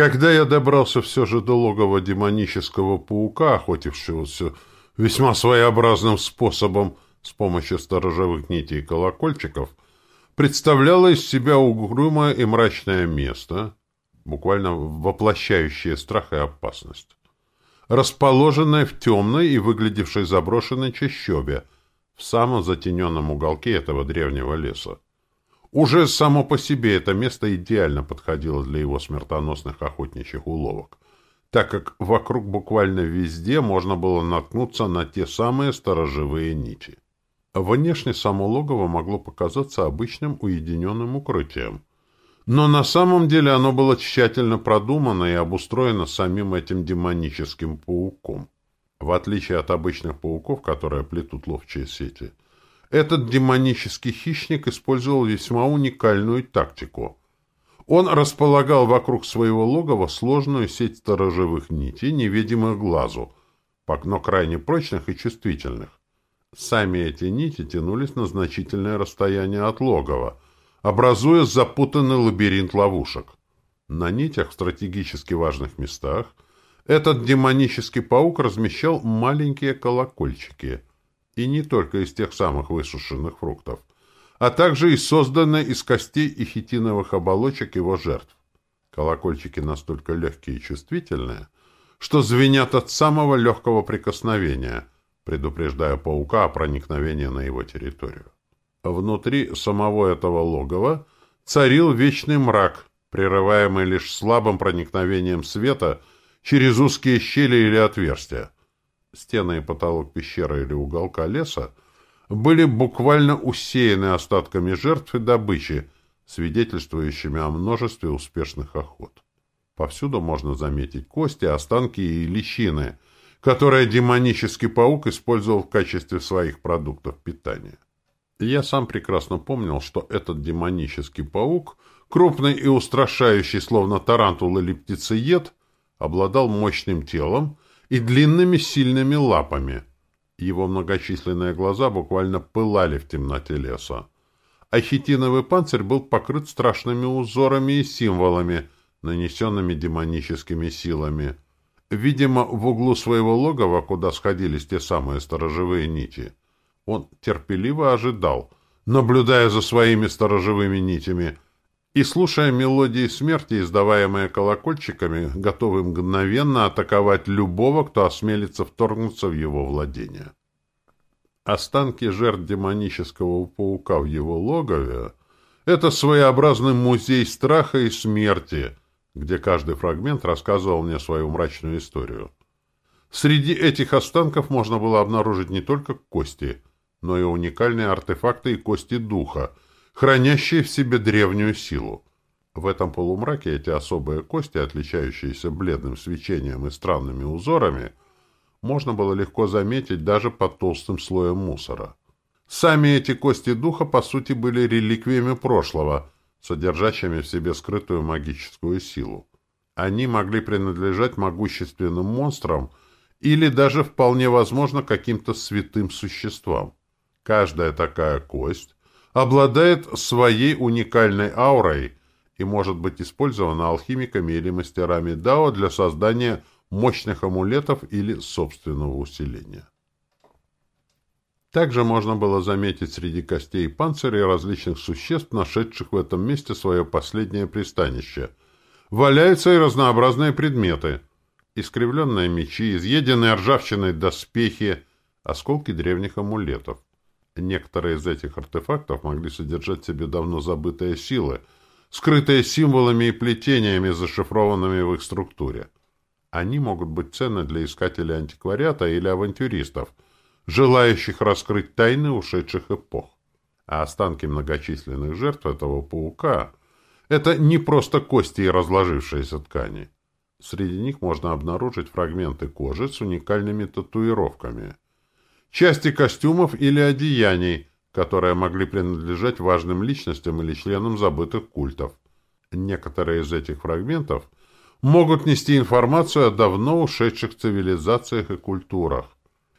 Когда я добрался все же до логова демонического паука, охотившегося весьма своеобразным способом с помощью сторожевых нитей и колокольчиков, представляло из себя угрюмое и мрачное место, буквально воплощающее страх и опасность, расположенное в темной и выглядевшей заброшенной чащобе, в самом затененном уголке этого древнего леса. Уже само по себе это место идеально подходило для его смертоносных охотничьих уловок, так как вокруг буквально везде можно было наткнуться на те самые сторожевые нити. Внешне само логово могло показаться обычным уединенным укрытием, но на самом деле оно было тщательно продумано и обустроено самим этим демоническим пауком. В отличие от обычных пауков, которые плетут ловчие сети – этот демонический хищник использовал весьма уникальную тактику. Он располагал вокруг своего логова сложную сеть сторожевых нитей, невидимых глазу, но крайне прочных и чувствительных. Сами эти нити тянулись на значительное расстояние от логова, образуя запутанный лабиринт ловушек. На нитях в стратегически важных местах этот демонический паук размещал маленькие колокольчики — и не только из тех самых высушенных фруктов, а также и созданные из костей и хитиновых оболочек его жертв. Колокольчики настолько легкие и чувствительные, что звенят от самого легкого прикосновения, предупреждая паука о проникновении на его территорию. Внутри самого этого логова царил вечный мрак, прерываемый лишь слабым проникновением света через узкие щели или отверстия стены и потолок пещеры или уголка леса были буквально усеяны остатками жертв и добычи, свидетельствующими о множестве успешных охот. Повсюду можно заметить кости, останки и личины, которые демонический паук использовал в качестве своих продуктов питания. Я сам прекрасно помнил, что этот демонический паук, крупный и устрашающий, словно тарантул или птицеед, обладал мощным телом, и длинными сильными лапами. Его многочисленные глаза буквально пылали в темноте леса. А хитиновый панцирь был покрыт страшными узорами и символами, нанесенными демоническими силами. Видимо, в углу своего логова, куда сходились те самые сторожевые нити, он терпеливо ожидал, наблюдая за своими сторожевыми нитями — и, слушая мелодии смерти, издаваемые колокольчиками, готовы мгновенно атаковать любого, кто осмелится вторгнуться в его владение. Останки жертв демонического паука в его логове — это своеобразный музей страха и смерти, где каждый фрагмент рассказывал мне свою мрачную историю. Среди этих останков можно было обнаружить не только кости, но и уникальные артефакты и кости духа — хранящие в себе древнюю силу. В этом полумраке эти особые кости, отличающиеся бледным свечением и странными узорами, можно было легко заметить даже под толстым слоем мусора. Сами эти кости духа, по сути, были реликвиями прошлого, содержащими в себе скрытую магическую силу. Они могли принадлежать могущественным монстрам или даже, вполне возможно, каким-то святым существам. Каждая такая кость обладает своей уникальной аурой и может быть использована алхимиками или мастерами Дао для создания мощных амулетов или собственного усиления. Также можно было заметить среди костей и панцирей различных существ, нашедших в этом месте свое последнее пристанище. Валяются и разнообразные предметы. Искривленные мечи, изъеденные ржавчиной доспехи, осколки древних амулетов. Некоторые из этих артефактов могли содержать в себе давно забытые силы, скрытые символами и плетениями, зашифрованными в их структуре. Они могут быть ценны для искателей антиквариата или авантюристов, желающих раскрыть тайны ушедших эпох. А останки многочисленных жертв этого паука — это не просто кости и разложившиеся ткани. Среди них можно обнаружить фрагменты кожи с уникальными татуировками — части костюмов или одеяний, которые могли принадлежать важным личностям или членам забытых культов. Некоторые из этих фрагментов могут нести информацию о давно ушедших цивилизациях и культурах.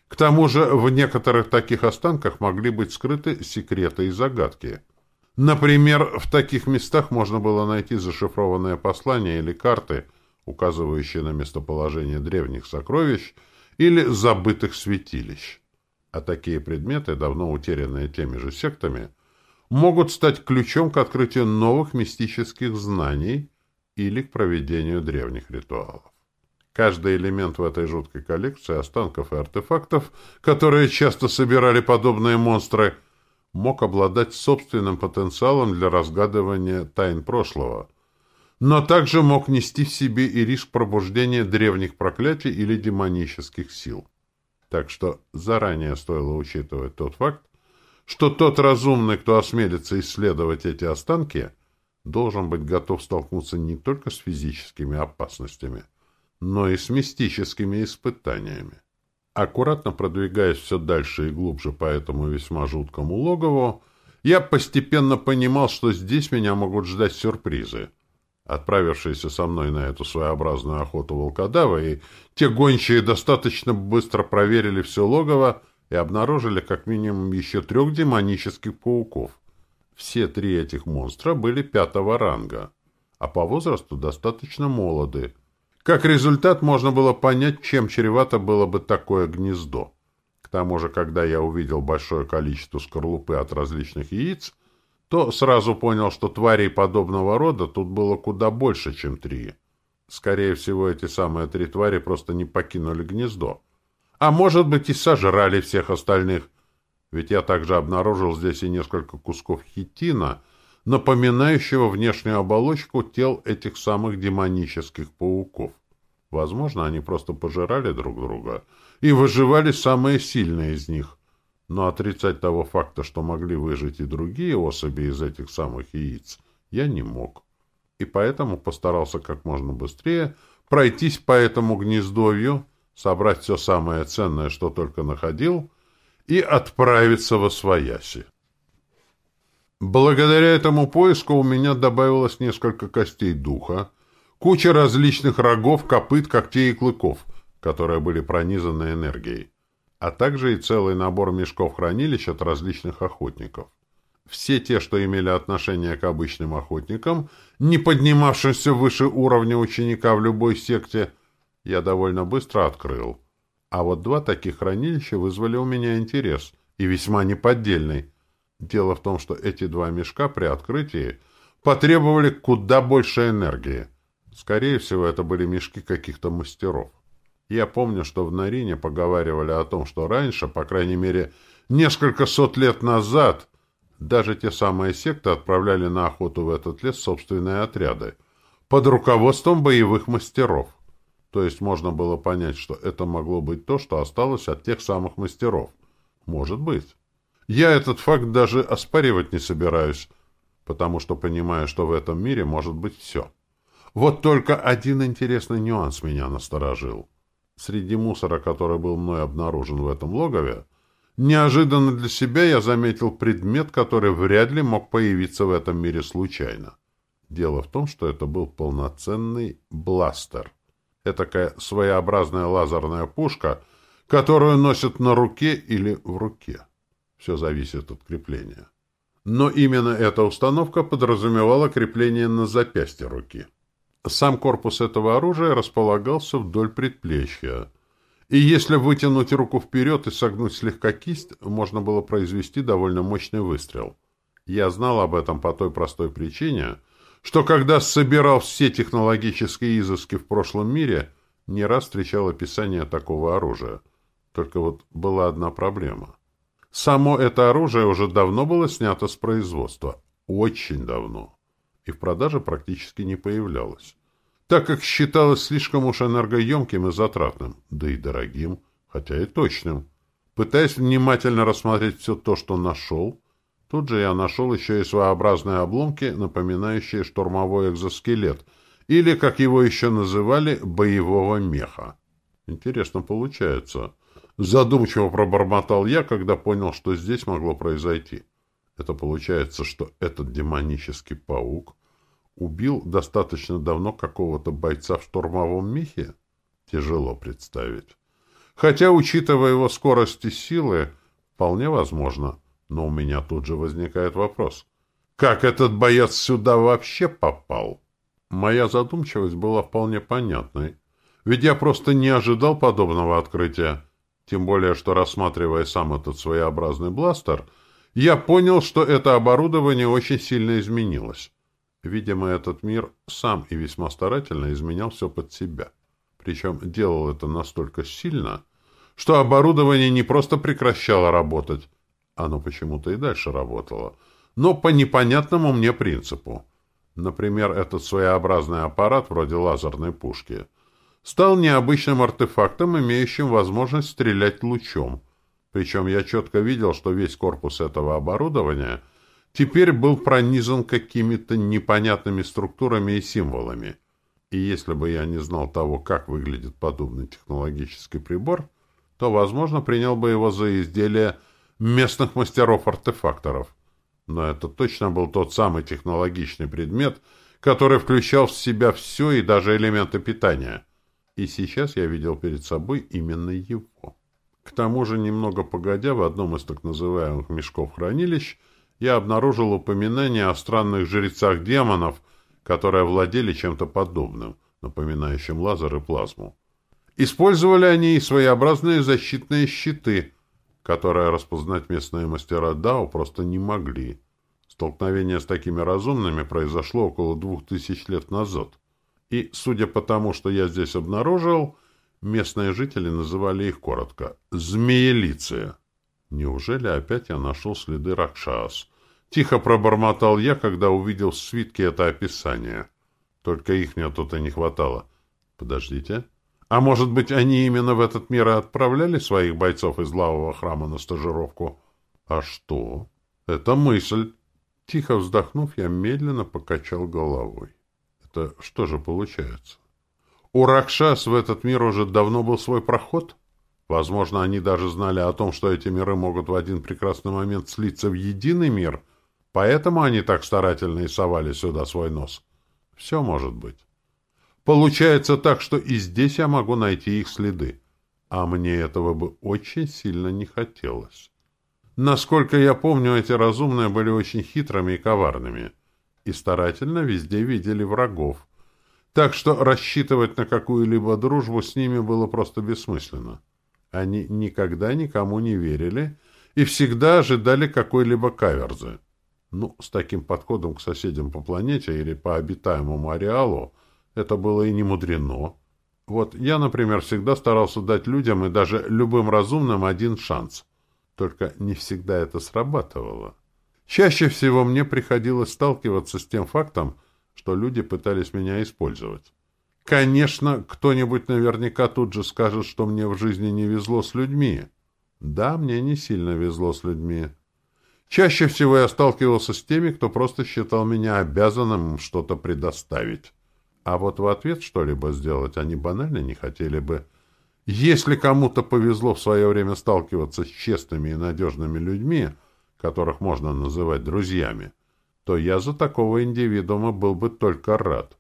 К тому же в некоторых таких останках могли быть скрыты секреты и загадки. Например, в таких местах можно было найти зашифрованные послания или карты, указывающие на местоположение древних сокровищ или забытых святилищ. А такие предметы, давно утерянные теми же сектами, могут стать ключом к открытию новых мистических знаний или к проведению древних ритуалов. Каждый элемент в этой жуткой коллекции останков и артефактов, которые часто собирали подобные монстры, мог обладать собственным потенциалом для разгадывания тайн прошлого, но также мог нести в себе и риск пробуждения древних проклятий или демонических сил. Так что заранее стоило учитывать тот факт, что тот разумный, кто осмелится исследовать эти останки, должен быть готов столкнуться не только с физическими опасностями, но и с мистическими испытаниями. Аккуратно продвигаясь все дальше и глубже по этому весьма жуткому логову, я постепенно понимал, что здесь меня могут ждать сюрпризы. Отправившиеся со мной на эту своеобразную охоту волкодавы и те гончие достаточно быстро проверили все логово и обнаружили как минимум еще трех демонических пауков. Все три этих монстра были пятого ранга, а по возрасту достаточно молоды, как результат, можно было понять, чем чревато было бы такое гнездо. К тому же, когда я увидел большое количество скорлупы от различных яиц, то сразу понял, что тварей подобного рода тут было куда больше, чем три. Скорее всего, эти самые три твари просто не покинули гнездо. А может быть и сожрали всех остальных. Ведь я также обнаружил здесь и несколько кусков хитина, напоминающего внешнюю оболочку тел этих самых демонических пауков. Возможно, они просто пожирали друг друга и выживали самые сильные из них. Но отрицать того факта, что могли выжить и другие особи из этих самых яиц, я не мог. И поэтому постарался как можно быстрее пройтись по этому гнездовью, собрать все самое ценное, что только находил, и отправиться во свояси. Благодаря этому поиску у меня добавилось несколько костей духа, куча различных рогов, копыт, когтей и клыков, которые были пронизаны энергией, а также и целый набор мешков хранилищ от различных охотников. Все те, что имели отношение к обычным охотникам, не поднимавшимся выше уровня ученика в любой секте, я довольно быстро открыл. А вот два таких хранилища вызвали у меня интерес, и весьма неподдельный – Дело в том, что эти два мешка при открытии потребовали куда больше энергии. Скорее всего, это были мешки каких-то мастеров. Я помню, что в Нарине поговаривали о том, что раньше, по крайней мере, несколько сот лет назад, даже те самые секты отправляли на охоту в этот лес собственные отряды под руководством боевых мастеров. То есть можно было понять, что это могло быть то, что осталось от тех самых мастеров. Может быть. Я этот факт даже оспаривать не собираюсь, потому что понимаю, что в этом мире может быть все. Вот только один интересный нюанс меня насторожил. Среди мусора, который был мной обнаружен в этом логове, неожиданно для себя я заметил предмет, который вряд ли мог появиться в этом мире случайно. Дело в том, что это был полноценный бластер. Этакая своеобразная лазерная пушка, которую носят на руке или в руке. Все зависит от крепления. Но именно эта установка подразумевала крепление на запястье руки. Сам корпус этого оружия располагался вдоль предплечья. И если вытянуть руку вперед и согнуть слегка кисть, можно было произвести довольно мощный выстрел. Я знал об этом по той простой причине, что когда собирал все технологические изыски в прошлом мире, не раз встречал описание такого оружия. Только вот была одна проблема — Само это оружие уже давно было снято с производства. Очень давно. И в продаже практически не появлялось. Так как считалось слишком уж энергоемким и затратным, да и дорогим, хотя и точным. Пытаясь внимательно рассмотреть все то, что нашел, тут же я нашел еще и своеобразные обломки, напоминающие штурмовой экзоскелет, или, как его еще называли, боевого меха. Интересно получается. Задумчиво пробормотал я, когда понял, что здесь могло произойти. Это получается, что этот демонический паук убил достаточно давно какого-то бойца в штурмовом мехе? Тяжело представить. Хотя, учитывая его скорость и силы, вполне возможно. Но у меня тут же возникает вопрос. Как этот боец сюда вообще попал? Моя задумчивость была вполне понятной, ведь я просто не ожидал подобного открытия, тем более, что, рассматривая сам этот своеобразный бластер, я понял, что это оборудование очень сильно изменилось. Видимо, этот мир сам и весьма старательно изменял все под себя. Причем делал это настолько сильно, что оборудование не просто прекращало работать, оно почему-то и дальше работало, но по непонятному мне принципу. Например, этот своеобразный аппарат вроде лазерной пушки стал необычным артефактом, имеющим возможность стрелять лучом. Причем я четко видел, что весь корпус этого оборудования теперь был пронизан какими-то непонятными структурами и символами. И если бы я не знал того, как выглядит подобный технологический прибор, то, возможно, принял бы его за изделие местных мастеров-артефакторов. Но это точно был тот самый технологичный предмет, который включал в себя все и даже элементы питания. И сейчас я видел перед собой именно его. К тому же, немного погодя, в одном из так называемых мешков-хранилищ я обнаружил упоминание о странных жрецах демонов, которые владели чем-то подобным, напоминающим лазер и плазму. Использовали они и своеобразные защитные щиты, которые распознать местные мастера Дао просто не могли. Столкновение с такими разумными произошло около двух тысяч лет назад. И, судя по тому, что я здесь обнаружил, местные жители называли их коротко «змеелицы». Неужели опять я нашел следы Ракшас? Тихо пробормотал я, когда увидел в свитке это описание. Только их мне тут и не хватало. Подождите. А может быть, они именно в этот мир и отправляли своих бойцов из лавового храма на стажировку? А что? Это мысль. Тихо вздохнув, я медленно покачал головой. Это что же получается? У Ракшас в этот мир уже давно был свой проход? Возможно, они даже знали о том, что эти миры могут в один прекрасный момент слиться в единый мир, поэтому они так старательно и совали сюда свой нос. Все может быть. Получается так, что и здесь я могу найти их следы. А мне этого бы очень сильно не хотелось. Насколько я помню, эти разумные были очень хитрыми и коварными. И старательно везде видели врагов. Так что рассчитывать на какую-либо дружбу с ними было просто бессмысленно. Они никогда никому не верили и всегда ожидали какой-либо каверзы. Ну, с таким подходом к соседям по планете или по обитаемому ареалу это было и не мудрено. Вот я, например, всегда старался дать людям и даже любым разумным один шанс. Только не всегда это срабатывало. Чаще всего мне приходилось сталкиваться с тем фактом, что люди пытались меня использовать. Конечно, кто-нибудь наверняка тут же скажет, что мне в жизни не везло с людьми. Да, мне не сильно везло с людьми. Чаще всего я сталкивался с теми, кто просто считал меня обязанным что-то предоставить. А вот в ответ что-либо сделать они банально не хотели бы. Если кому-то повезло в свое время сталкиваться с честными и надежными людьми, которых можно называть друзьями, то я за такого индивидуума был бы только рад.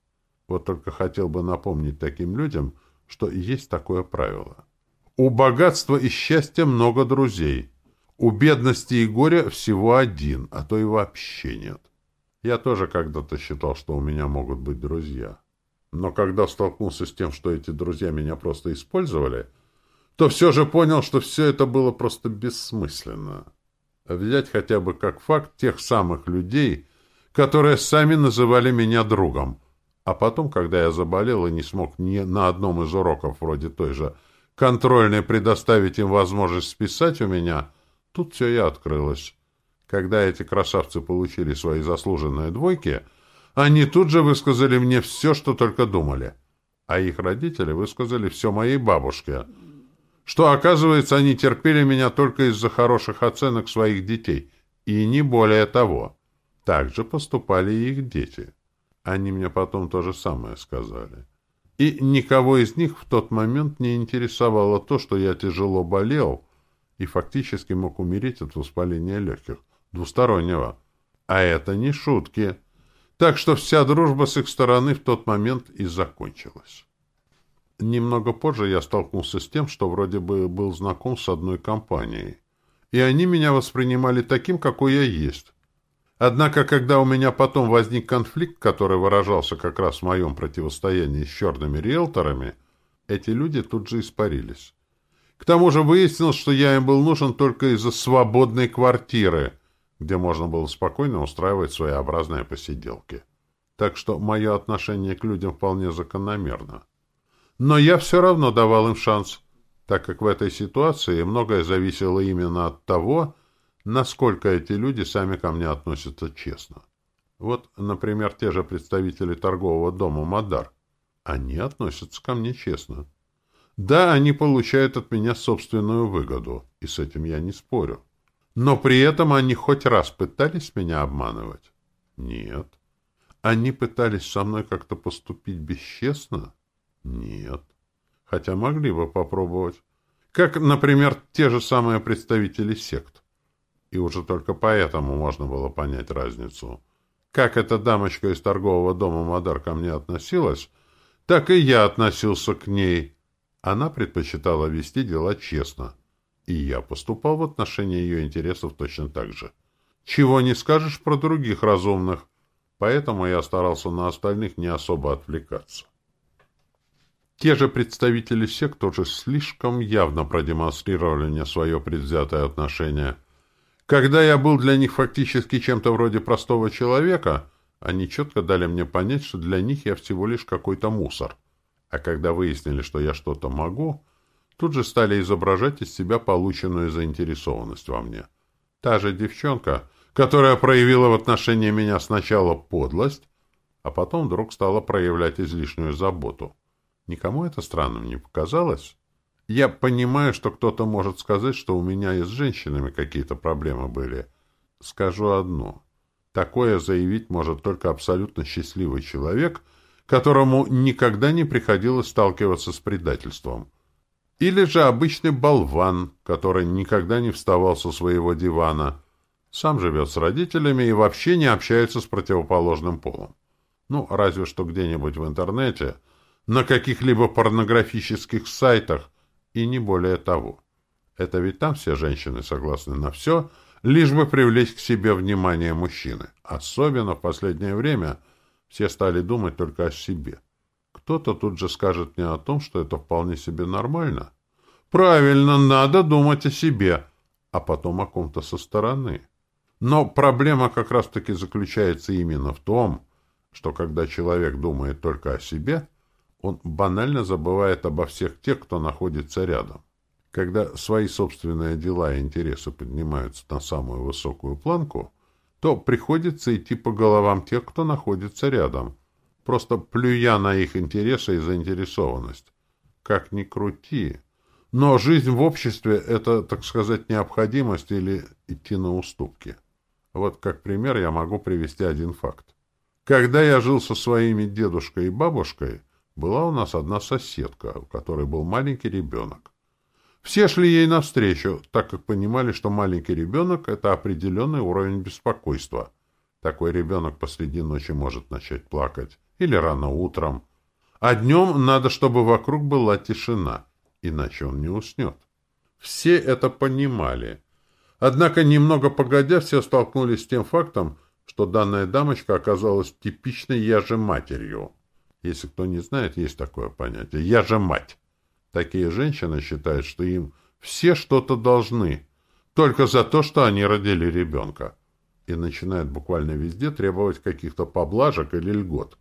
Вот только хотел бы напомнить таким людям, что есть такое правило. У богатства и счастья много друзей. У бедности и горя всего один, а то и вообще нет. Я тоже когда-то считал, что у меня могут быть друзья. Но когда столкнулся с тем, что эти друзья меня просто использовали, то все же понял, что все это было просто бессмысленно. Взять хотя бы как факт тех самых людей, которые сами называли меня другом. А потом, когда я заболел и не смог ни на одном из уроков вроде той же контрольной предоставить им возможность списать у меня, тут все и открылось. Когда эти красавцы получили свои заслуженные двойки — они тут же высказали мне все, что только думали. А их родители высказали все моей бабушке. Что, оказывается, они терпели меня только из-за хороших оценок своих детей. И не более того. Так же поступали и их дети. Они мне потом то же самое сказали. И никого из них в тот момент не интересовало то, что я тяжело болел и фактически мог умереть от воспаления легких, двустороннего. А это не шутки. Так что вся дружба с их стороны в тот момент и закончилась. Немного позже я столкнулся с тем, что вроде бы был знаком с одной компанией. И они меня воспринимали таким, какой я есть. Однако, когда у меня потом возник конфликт, который выражался как раз в моем противостоянии с черными риэлторами, эти люди тут же испарились. К тому же выяснилось, что я им был нужен только из-за свободной квартиры, где можно было спокойно устраивать своеобразные посиделки. Так что мое отношение к людям вполне закономерно. Но я все равно давал им шанс, так как в этой ситуации многое зависело именно от того, насколько эти люди сами ко мне относятся честно. Вот, например, те же представители торгового дома «Мадар». Они относятся ко мне честно. Да, они получают от меня собственную выгоду, и с этим я не спорю. Но при этом они хоть раз пытались меня обманывать? Нет. Они пытались со мной как-то поступить бесчестно? Нет. Хотя могли бы попробовать. Как, например, те же самые представители сект. И уже только поэтому можно было понять разницу. Как эта дамочка из торгового дома Мадар ко мне относилась, так и я относился к ней. Она предпочитала вести дела честно. И я поступал в отношении ее интересов точно так же. Чего не скажешь про других разумных. Поэтому я старался на остальных не особо отвлекаться. Те же представители сект тоже слишком явно продемонстрировали мне свое предвзятое отношение. Когда я был для них фактически чем-то вроде простого человека, они четко дали мне понять, что для них я всего лишь какой-то мусор. А когда выяснили, что я что-то могу, тут же стали изображать из себя полученную заинтересованность во мне. Та же девчонка, которая проявила в отношении меня сначала подлость, а потом вдруг стала проявлять излишнюю заботу. Никому это странным не показалось? Я понимаю, что кто-то может сказать, что у меня и с женщинами какие-то проблемы были. Скажу одно. Такое заявить может только абсолютно счастливый человек, которому никогда не приходилось сталкиваться с предательством. Или же обычный болван, который никогда не вставал со своего дивана, сам живет с родителями и вообще не общается с противоположным полом. Ну, разве что где-нибудь в интернете, на каких-либо порнографических сайтах, и не более того. Это ведь там все женщины согласны на все, лишь бы привлечь к себе внимание мужчины. Особенно в последнее время все стали думать только о себе. Кто-то тут же скажет мне о том, что это вполне себе нормально. Правильно, надо думать о себе, а потом о ком-то со стороны. Но проблема как раз-таки заключается именно в том, что когда человек думает только о себе, он банально забывает обо всех тех, кто находится рядом. Когда свои собственные дела и интересы поднимаются на самую высокую планку, то приходится идти по головам тех, кто находится рядом, просто плюя на их интересы и заинтересованность. Как ни крути. Но жизнь в обществе — это, так сказать, необходимость или идти на уступки. Вот как пример я могу привести один факт. Когда я жил со своими дедушкой и бабушкой, была у нас одна соседка, у которой был маленький ребенок. Все шли ей навстречу, так как понимали, что маленький ребенок — это определенный уровень беспокойства. Такой ребенок посреди ночи может начать плакать. Или рано утром. А днем надо, чтобы вокруг была тишина, иначе он не уснет. Все это понимали. Однако, немного погодя, все столкнулись с тем фактом, что данная дамочка оказалась типичной «я матерью». Если кто не знает, есть такое понятие «я же мать». Такие женщины считают, что им все что-то должны, только за то, что они родили ребенка, и начинают буквально везде требовать каких-то поблажек или льгот.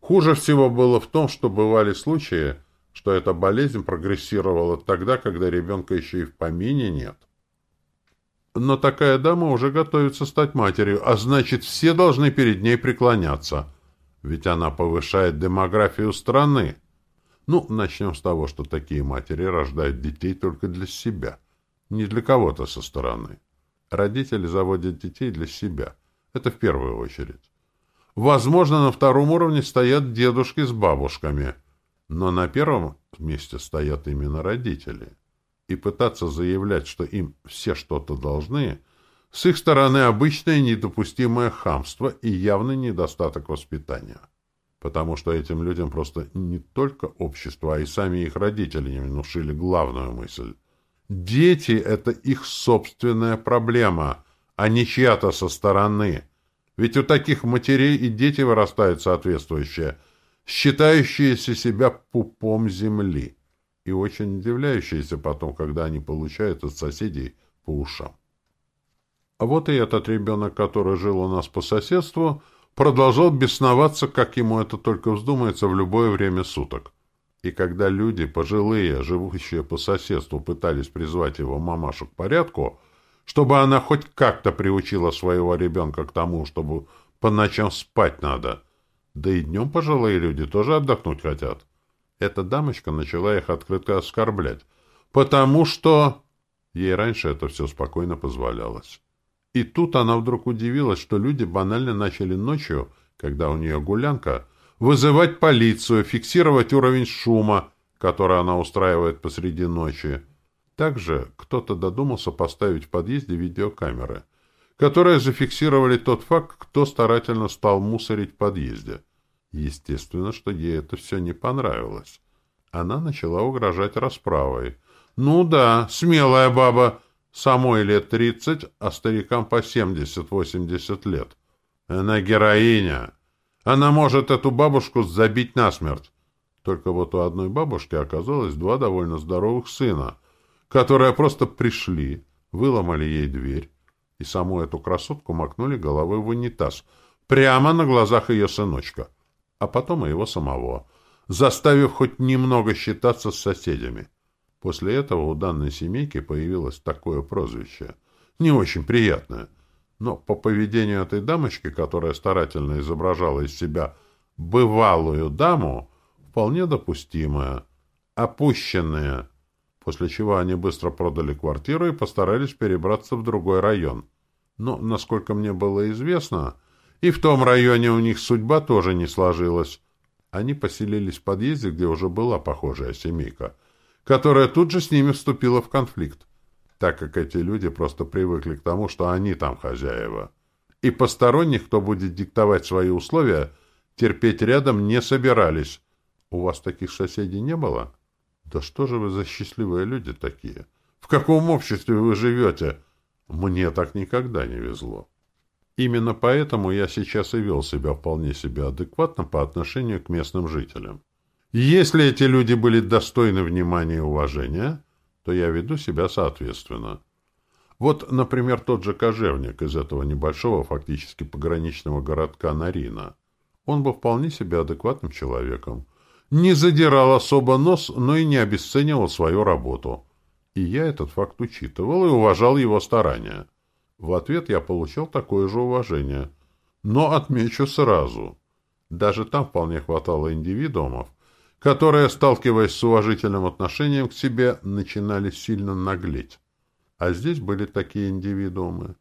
Хуже всего было в том, что бывали случаи, что эта болезнь прогрессировала тогда, когда ребенка еще и в помине нет. Но такая дама уже готовится стать матерью, а значит, все должны перед ней преклоняться, ведь она повышает демографию страны. Ну, начнем с того, что такие матери рождают детей только для себя, не для кого-то со стороны. Родители заводят детей для себя. Это в первую очередь. Возможно, на втором уровне стоят дедушки с бабушками, но на первом месте стоят именно родители и пытаться заявлять, что им все что-то должны, с их стороны обычное недопустимое хамство и явный недостаток воспитания. Потому что этим людям просто не только общество, а и сами их родители не внушили главную мысль. Дети — это их собственная проблема, а не чья-то со стороны. Ведь у таких матерей и дети вырастают соответствующие, считающиеся себя пупом земли и очень удивляющиеся потом, когда они получают от соседей по ушам. А вот и этот ребенок, который жил у нас по соседству, продолжал бесноваться, как ему это только вздумается в любое время суток. И когда люди, пожилые, живущие по соседству, пытались призвать его мамашу к порядку, чтобы она хоть как-то приучила своего ребенка к тому, чтобы по ночам спать надо, да и днем пожилые люди тоже отдохнуть хотят, эта дамочка начала их открыто оскорблять, потому что ей раньше это все спокойно позволялось. И тут она вдруг удивилась, что люди банально начали ночью, когда у нее гулянка, вызывать полицию, фиксировать уровень шума, который она устраивает посреди ночи. Также кто-то додумался поставить в подъезде видеокамеры, которые зафиксировали тот факт, кто старательно стал мусорить в подъезде. Естественно, что ей это все не понравилось. Она начала угрожать расправой. «Ну да, смелая баба!» Самой лет тридцать, а старикам по семьдесят-восемьдесят лет. Она героиня. Она может эту бабушку забить насмерть. Только вот у одной бабушки оказалось два довольно здоровых сына, которые просто пришли, выломали ей дверь и саму эту красотку макнули головой в унитаз, прямо на глазах ее сыночка, а потом и его самого, заставив хоть немного считаться с соседями. После этого у данной семейки появилось такое прозвище. Не очень приятное. Но по поведению этой дамочки, которая старательно изображала из себя бывалую даму, вполне допустимое. Опущенные. После чего они быстро продали квартиру и постарались перебраться в другой район. Но, насколько мне было известно, и в том районе у них судьба тоже не сложилась. Они поселились в подъезде, где уже была похожая семейка — которая тут же с ними вступила в конфликт, так как эти люди просто привыкли к тому, что они там хозяева. И посторонних, кто будет диктовать свои условия, терпеть рядом не собирались. У вас таких соседей не было? Да что же вы за счастливые люди такие? В каком обществе вы живете? Мне так никогда не везло. Именно поэтому я сейчас и вел себя вполне себе адекватно по отношению к местным жителям. Если эти люди были достойны внимания и уважения, то я веду себя соответственно. Вот, например, тот же кожевник из этого небольшого, фактически пограничного городка Нарина. Он был вполне себе адекватным человеком. Не задирал особо нос, но и не обесценивал свою работу. И я этот факт учитывал и уважал его старания. В ответ я получил такое же уважение. Но отмечу сразу. Даже там вполне хватало индивидуумов, которые, сталкиваясь с уважительным отношением к себе, начинали сильно наглеть. А здесь были такие индивидуумы.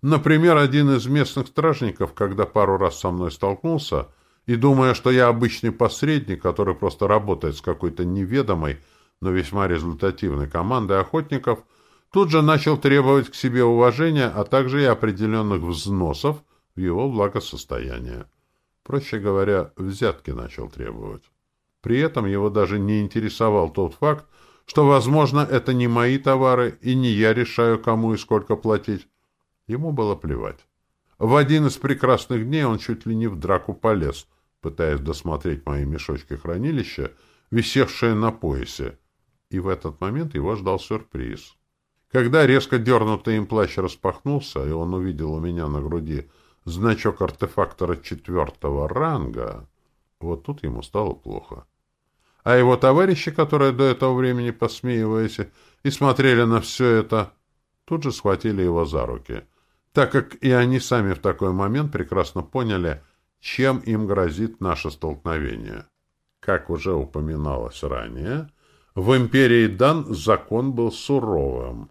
Например, один из местных стражников, когда пару раз со мной столкнулся, и думая, что я обычный посредник, который просто работает с какой-то неведомой, но весьма результативной командой охотников, тут же начал требовать к себе уважения, а также и определенных взносов в его благосостояние. Проще говоря, взятки начал требовать. При этом его даже не интересовал тот факт, что, возможно, это не мои товары, и не я решаю, кому и сколько платить. Ему было плевать. В один из прекрасных дней он чуть ли не в драку полез, пытаясь досмотреть мои мешочки хранилища, висевшие на поясе. И в этот момент его ждал сюрприз. Когда резко дернутый им плащ распахнулся, и он увидел у меня на груди значок артефактора четвертого ранга, вот тут ему стало плохо а его товарищи, которые до этого времени посмеиваясь и смотрели на все это, тут же схватили его за руки, так как и они сами в такой момент прекрасно поняли, чем им грозит наше столкновение. Как уже упоминалось ранее, в империи Дан закон был суровым,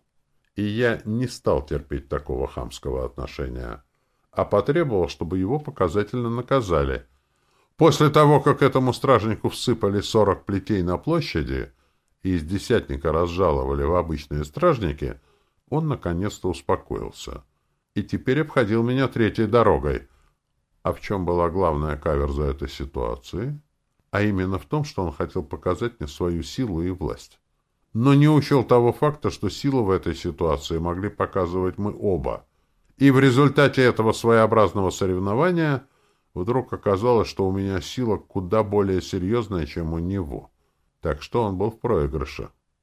и я не стал терпеть такого хамского отношения, а потребовал, чтобы его показательно наказали — После того, как этому стражнику всыпали сорок плетей на площади и из десятника разжаловали в обычные стражники, он наконец-то успокоился. И теперь обходил меня третьей дорогой. А в чем была главная каверза этой ситуации? А именно в том, что он хотел показать мне свою силу и власть. Но не учел того факта, что силу в этой ситуации могли показывать мы оба. И в результате этого своеобразного соревнования вдруг оказалось, что у меня сила куда более серьезная, чем у него. Так что он был в проигрыше.